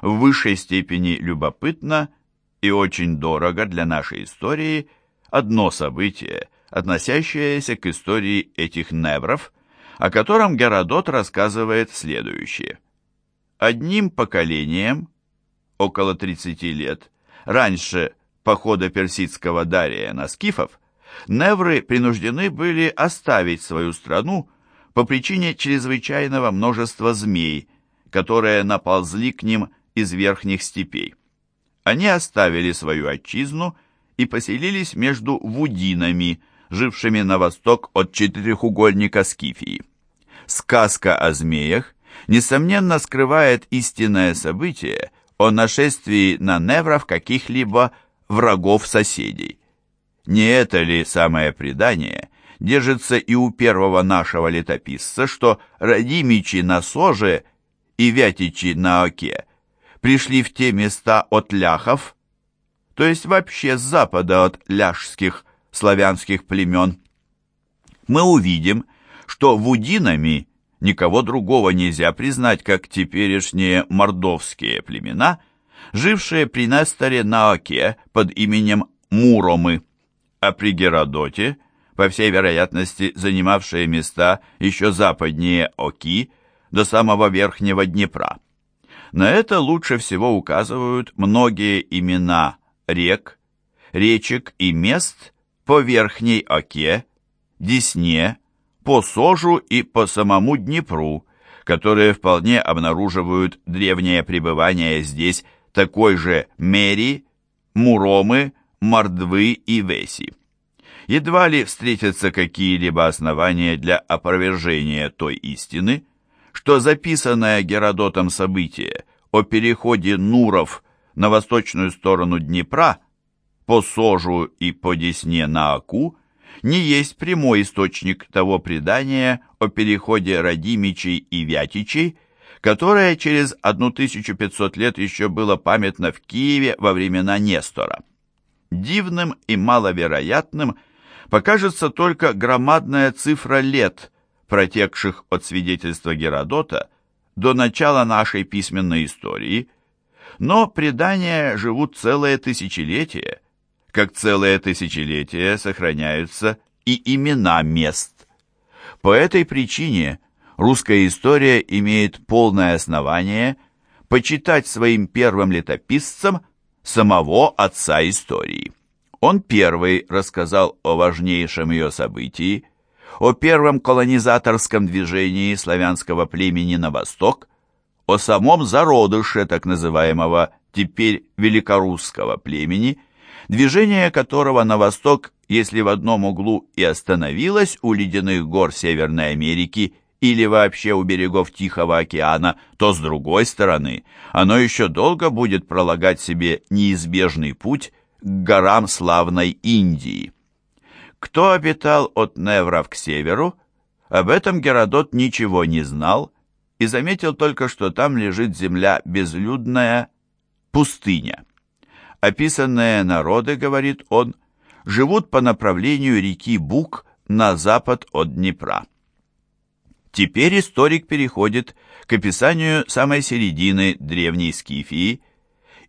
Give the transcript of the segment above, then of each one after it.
в высшей степени любопытно и очень дорого для нашей истории одно событие, относящееся к истории этих невров, о котором Геродот рассказывает следующее. Одним поколением, около 30 лет, раньше похода персидского Дария на скифов, невры принуждены были оставить свою страну по причине чрезвычайного множества змей, которые наползли к ним из верхних степей. Они оставили свою отчизну и поселились между вудинами, жившими на восток от четырехугольника Скифии. Сказка о змеях, несомненно, скрывает истинное событие о нашествии на невров каких-либо врагов соседей. Не это ли самое предание держится и у первого нашего летописца, что Радимичи на Соже и Вятичи на Оке пришли в те места от ляхов, то есть вообще с запада от ляжских славянских племен. Мы увидим, что вудинами никого другого нельзя признать, как теперешние мордовские племена, жившие при Несторе на Оке под именем Муромы, а при Геродоте, по всей вероятности, занимавшие места еще западнее Оки, до самого верхнего Днепра. На это лучше всего указывают многие имена рек, речек и мест по Верхней Оке, Десне, по Сожу и по самому Днепру, которые вполне обнаруживают древнее пребывание здесь такой же Мери, Муромы, Мордвы и Веси. Едва ли встретятся какие-либо основания для опровержения той истины, что записанное Геродотом событие о переходе Нуров на восточную сторону Днепра по Сожу и по Десне на Аку не есть прямой источник того предания о переходе Радимичей и Вятичей, которое через 1500 лет еще было памятно в Киеве во времена Нестора. Дивным и маловероятным покажется только громадная цифра лет, протекших от свидетельства Геродота до начала нашей письменной истории, но предания живут целое тысячелетие, как целое тысячелетие сохраняются и имена мест. По этой причине русская история имеет полное основание почитать своим первым летописцем самого отца истории. Он первый рассказал о важнейшем ее событии, о первом колонизаторском движении славянского племени на восток, о самом зародыше так называемого теперь великорусского племени, движение которого на восток, если в одном углу и остановилось у ледяных гор Северной Америки или вообще у берегов Тихого океана, то с другой стороны оно еще долго будет пролагать себе неизбежный путь к горам славной Индии. Кто обитал от Невров к северу, об этом Геродот ничего не знал и заметил только, что там лежит земля безлюдная, пустыня. Описанные народы, говорит он, живут по направлению реки Бук на запад от Днепра. Теперь историк переходит к описанию самой середины древней Скифии,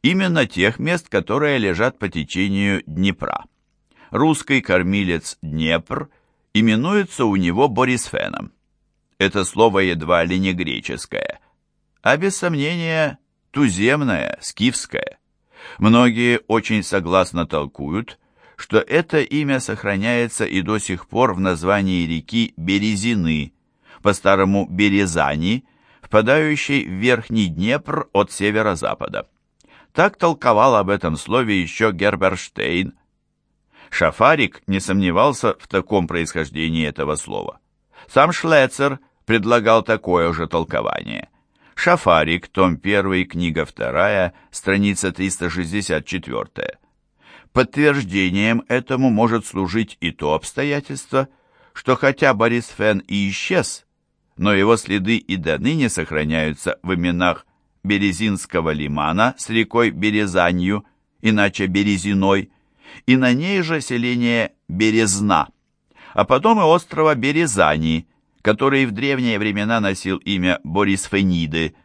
именно тех мест, которые лежат по течению Днепра. Русский кормилец Днепр именуется у него Борисфеном. Это слово едва ли не греческое, а без сомнения туземное, скифское. Многие очень согласно толкуют, что это имя сохраняется и до сих пор в названии реки Березины, по-старому Березани, впадающей в Верхний Днепр от северо-запада. Так толковал об этом слове еще Герберштейн. Шафарик не сомневался в таком происхождении этого слова. Сам Шлецер предлагал такое же толкование. Шафарик, том 1, книга 2, страница 364. Подтверждением этому может служить и то обстоятельство, что хотя Борис Фен и исчез, но его следы и до ныне сохраняются в именах Березинского лимана с рекой Березанью, иначе Березиной, и на ней же селение Березна, а потом и острова Березани, который в древние времена носил имя Борисфениды.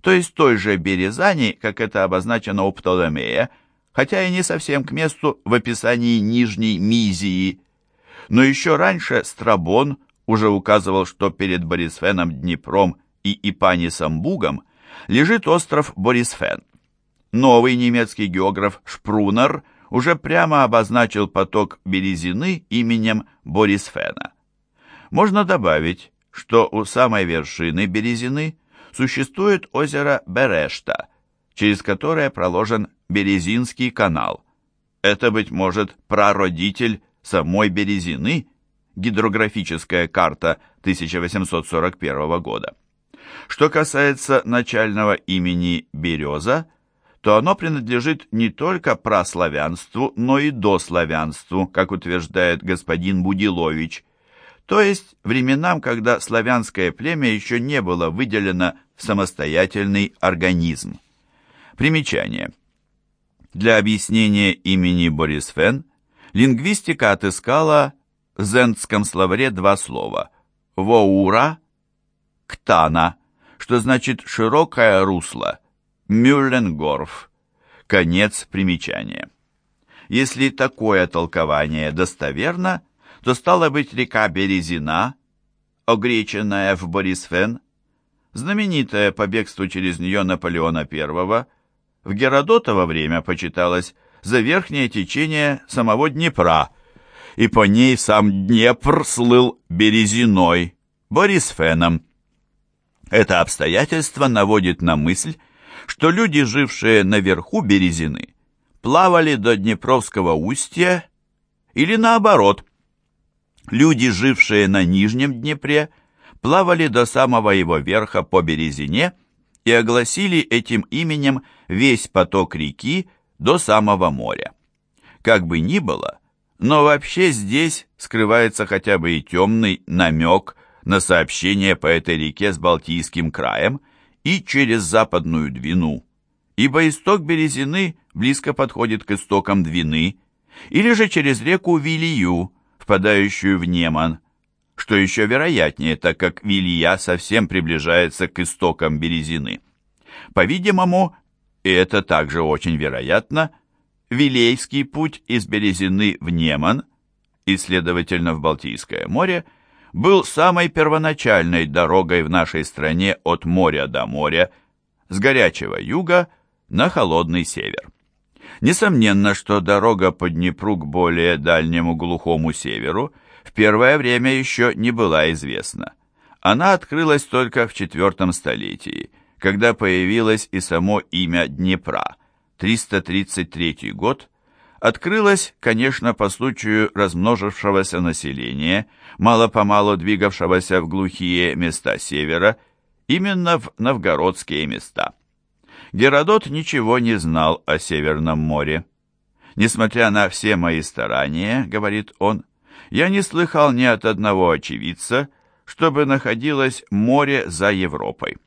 то есть той же Березани, как это обозначено у Птолемея, хотя и не совсем к месту в описании Нижней Мизии. Но еще раньше Страбон уже указывал, что перед Борисфеном Днепром и Ипанисом Бугом лежит остров Борисфен. Новый немецкий географ Шпрунер уже прямо обозначил поток Березины именем Борисфена. Можно добавить, что у самой вершины Березины существует озеро Берешта, через которое проложен Березинский канал. Это, быть может, прародитель самой Березины, гидрографическая карта 1841 года. Что касается начального имени Береза, то оно принадлежит не только праславянству, но и дославянству, как утверждает господин Будилович, то есть временам, когда славянское племя еще не было выделено в самостоятельный организм. Примечание. Для объяснения имени Борисфен лингвистика отыскала в зендском словаре два слова «воура», «ктана», что значит «широкое русло», «мюлленгорф», конец примечания. Если такое толкование достоверно, то стала быть река Березина, огреченная в Борисфен, знаменитая по бегству через нее Наполеона I, в Геродотово время почиталась за верхнее течение самого Днепра, и по ней сам Днепр слыл Березиной, Борисфеном. Это обстоятельство наводит на мысль, что люди, жившие наверху Березины, плавали до Днепровского устья или наоборот, Люди, жившие на Нижнем Днепре, плавали до самого его верха по Березине и огласили этим именем весь поток реки до самого моря. Как бы ни было, но вообще здесь скрывается хотя бы и темный намек на сообщение по этой реке с Балтийским краем и через Западную Двину, ибо исток Березины близко подходит к истокам Двины, или же через реку Вилию, впадающую в Неман, что еще вероятнее, так как Вилья совсем приближается к истокам Березины. По-видимому, и это также очень вероятно, Вилейский путь из Березины в Неман, и, следовательно, в Балтийское море, был самой первоначальной дорогой в нашей стране от моря до моря, с горячего юга на холодный север. Несомненно, что дорога по Днепру к более дальнему глухому северу в первое время еще не была известна. Она открылась только в IV столетии, когда появилось и само имя Днепра, 333 год, открылась, конечно, по случаю размножившегося населения, мало-помалу двигавшегося в глухие места севера, именно в новгородские места. Геродот ничего не знал о Северном море. «Несмотря на все мои старания, — говорит он, — я не слыхал ни от одного очевидца, чтобы находилось море за Европой».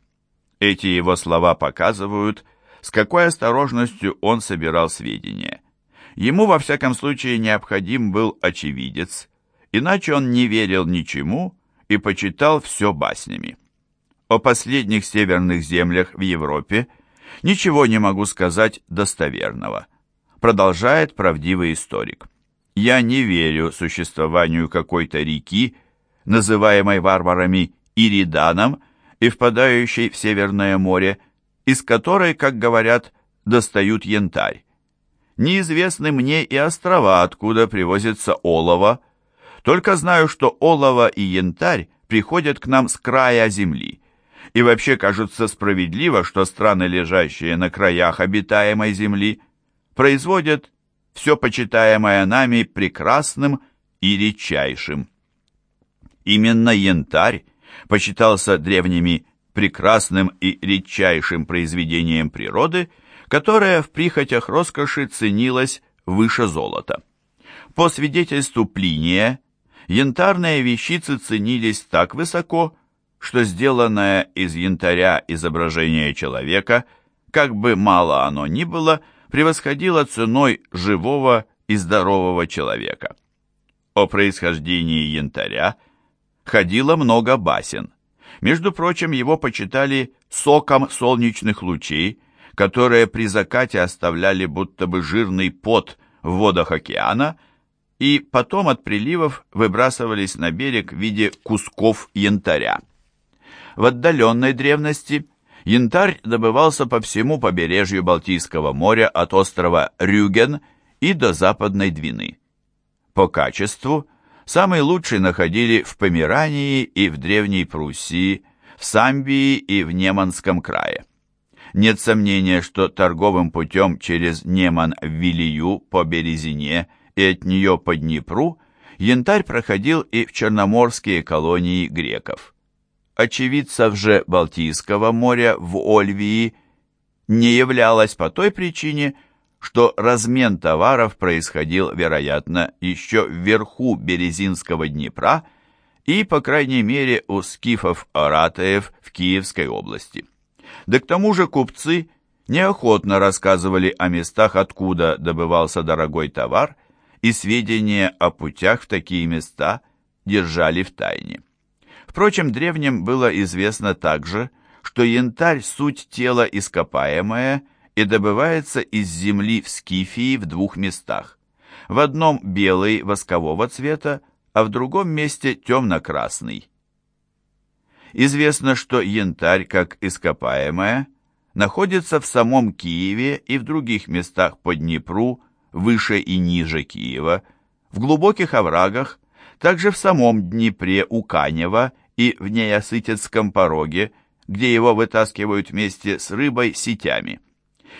Эти его слова показывают, с какой осторожностью он собирал сведения. Ему, во всяком случае, необходим был очевидец, иначе он не верил ничему и почитал все баснями. О последних северных землях в Европе – Ничего не могу сказать достоверного. Продолжает правдивый историк. Я не верю существованию какой-то реки, называемой варварами Ириданом и впадающей в Северное море, из которой, как говорят, достают янтарь. Неизвестны мне и острова, откуда привозится олово. Только знаю, что олово и янтарь приходят к нам с края земли и вообще кажется справедливо, что страны, лежащие на краях обитаемой земли, производят все почитаемое нами прекрасным и редчайшим. Именно янтарь почитался древними прекрасным и редчайшим произведением природы, которое в прихотях роскоши ценилось выше золота. По свидетельству Плиния, янтарные вещицы ценились так высоко, что сделанное из янтаря изображение человека, как бы мало оно ни было, превосходило ценой живого и здорового человека. О происхождении янтаря ходило много басен. Между прочим, его почитали соком солнечных лучей, которые при закате оставляли будто бы жирный пот в водах океана и потом от приливов выбрасывались на берег в виде кусков янтаря. В отдаленной древности янтарь добывался по всему побережью Балтийского моря от острова Рюген и до Западной Двины. По качеству самый лучший находили в Померании и в Древней Пруссии, в Самбии и в Неманском крае. Нет сомнения, что торговым путем через Неман в Вилию по Березине и от нее по Днепру янтарь проходил и в черноморские колонии греков. Очевидцев же Балтийского моря в Ольвии не являлось по той причине, что размен товаров происходил, вероятно, еще вверху Березинского Днепра и, по крайней мере, у скифов-оратаев в Киевской области. Да к тому же купцы неохотно рассказывали о местах, откуда добывался дорогой товар, и сведения о путях в такие места держали в тайне. Впрочем, древним было известно также, что янтарь – суть тела ископаемое и добывается из земли в Скифии в двух местах. В одном белый воскового цвета, а в другом месте темно-красный. Известно, что янтарь, как ископаемое, находится в самом Киеве и в других местах по Днепру, выше и ниже Киева, в глубоких оврагах, также в самом Днепре у Канева и в Неясытецком пороге, где его вытаскивают вместе с рыбой сетями.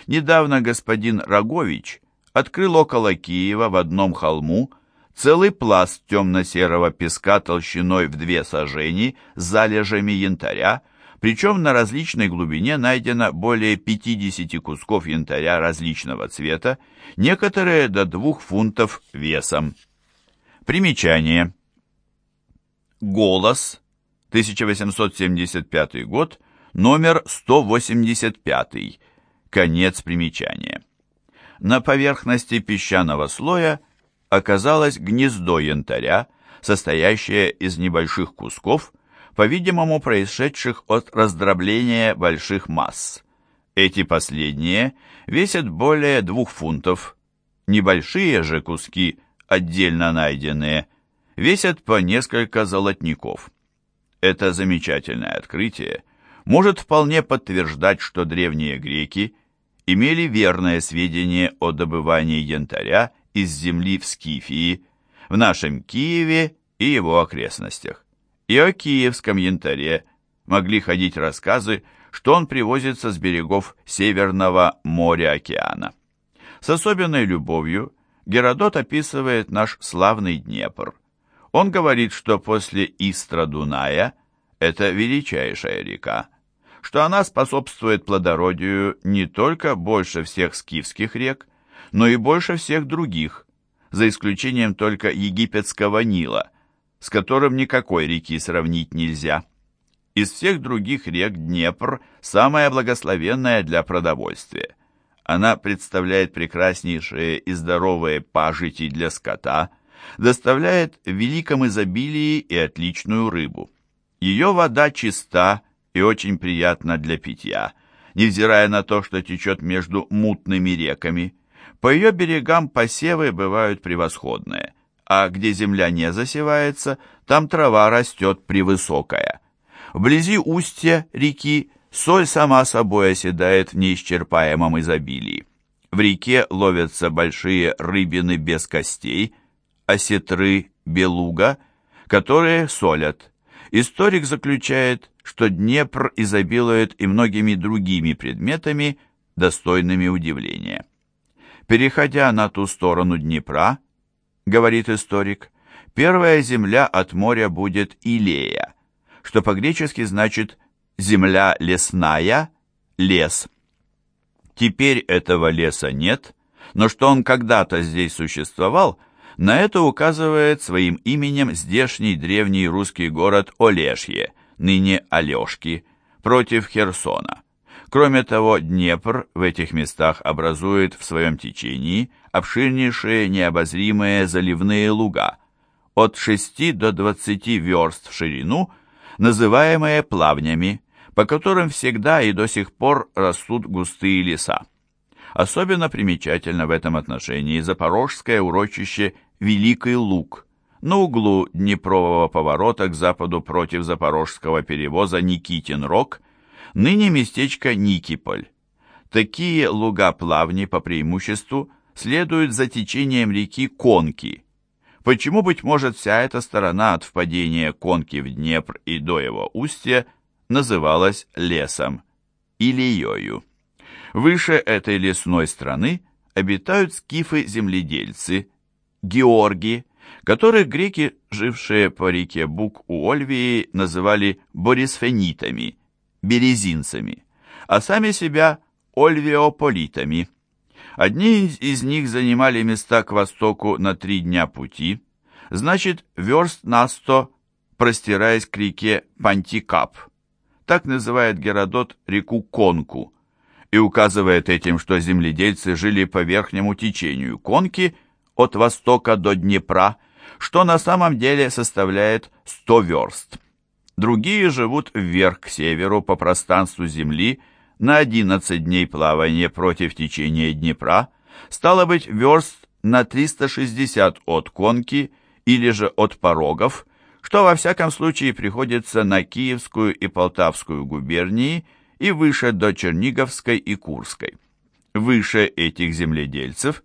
Недавно господин Рогович открыл около Киева в одном холму целый пласт темно-серого песка толщиной в две сажени с залежами янтаря, причем на различной глубине найдено более 50 кусков янтаря различного цвета, некоторые до двух фунтов весом. Примечание. Голос, 1875 год, номер 185, конец примечания. На поверхности песчаного слоя – оказалось гнездо янтаря, состоящее из небольших кусков, по-видимому, происшедших от раздробления больших масс. Эти последние весят более двух фунтов. Небольшие же куски, отдельно найденные, весят по несколько золотников. Это замечательное открытие может вполне подтверждать, что древние греки имели верное сведение о добывании янтаря из земли в Скифии, в нашем Киеве и его окрестностях. И о киевском янтаре могли ходить рассказы, что он привозится с берегов Северного моря-океана. С особенной любовью Геродот описывает наш славный Днепр. Он говорит, что после Истра Дуная это величайшая река, что она способствует плодородию не только больше всех скифских рек, но и больше всех других, за исключением только египетского Нила, с которым никакой реки сравнить нельзя. Из всех других рек Днепр самая благословенная для продовольствия. Она представляет прекраснейшие и здоровые пажити для скота, доставляет в великом изобилии и отличную рыбу. Ее вода чиста и очень приятна для питья, невзирая на то, что течет между мутными реками. По ее берегам посевы бывают превосходные, а где земля не засевается, там трава растет превысокая. Вблизи устья реки соль сама собой оседает в неисчерпаемом изобилии. В реке ловятся большие рыбины без костей, осетры, белуга, которые солят. Историк заключает, что Днепр изобилует и многими другими предметами, достойными удивления. Переходя на ту сторону Днепра, говорит историк, первая земля от моря будет Илея, что по-гречески значит «земля лесная», «лес». Теперь этого леса нет, но что он когда-то здесь существовал, на это указывает своим именем здешний древний русский город Олешье, ныне Алешки, против Херсона. Кроме того, Днепр в этих местах образует в своем течении обширнейшие необозримые заливные луга, от 6 до 20 верст в ширину, называемые плавнями, по которым всегда и до сих пор растут густые леса. Особенно примечательно в этом отношении запорожское урочище Великий Луг на углу Днепрового поворота к западу против запорожского перевоза Никитин-Рог, ныне местечко Никиполь. Такие луга-плавни по преимуществу следуют за течением реки Конки. Почему, быть может, вся эта сторона от впадения Конки в Днепр и до его устья называлась лесом, Илиёю. Выше этой лесной страны обитают скифы-земледельцы, георги, которых греки, жившие по реке Бук у Ольвии, называли борисфенитами, березинцами, а сами себя ольвиополитами. Одни из них занимали места к востоку на три дня пути, значит, верст на сто, простираясь к реке Пантикап. Так называет Геродот реку Конку, и указывает этим, что земледельцы жили по верхнему течению Конки от востока до Днепра, что на самом деле составляет 100 верст. Другие живут вверх к северу по пространству земли на 11 дней плавания против течения Днепра, стало быть, верст на 360 от Конки или же от Порогов, что во всяком случае приходится на Киевскую и Полтавскую губернии – и выше до Черниговской и Курской. Выше этих земледельцев,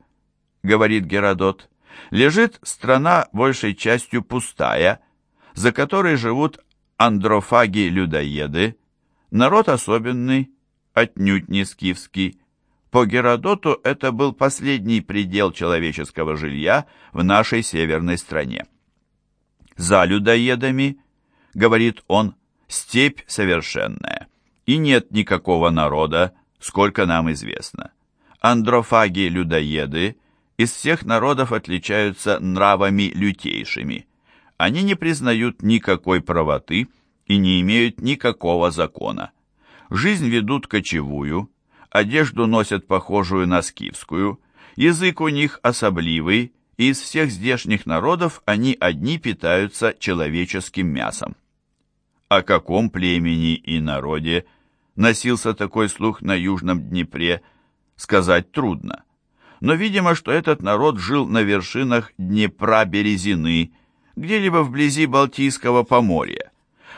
говорит Геродот, лежит страна большей частью пустая, за которой живут андрофаги-людоеды, народ особенный, отнюдь не скифский. По Геродоту это был последний предел человеческого жилья в нашей северной стране. За людоедами, говорит он, степь совершенная и нет никакого народа, сколько нам известно. Андрофаги-людоеды из всех народов отличаются нравами лютейшими. Они не признают никакой правоты и не имеют никакого закона. Жизнь ведут кочевую, одежду носят похожую на скифскую, язык у них особливый, и из всех здешних народов они одни питаются человеческим мясом. О каком племени и народе – носился такой слух на Южном Днепре, сказать трудно. Но видимо, что этот народ жил на вершинах Днепра-Березины, где-либо вблизи Балтийского поморья,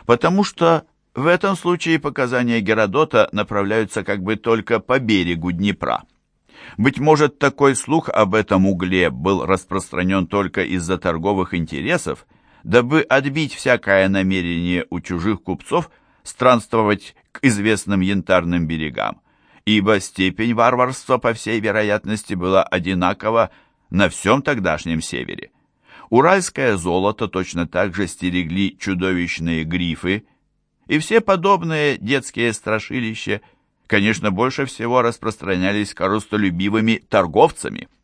потому что в этом случае показания Геродота направляются как бы только по берегу Днепра. Быть может, такой слух об этом угле был распространен только из-за торговых интересов, дабы отбить всякое намерение у чужих купцов странствовать к известным янтарным берегам, ибо степень варварства, по всей вероятности, была одинакова на всем тогдашнем севере. Уральское золото точно так же стерегли чудовищные грифы, и все подобные детские страшилища, конечно, больше всего распространялись коростолюбивыми торговцами –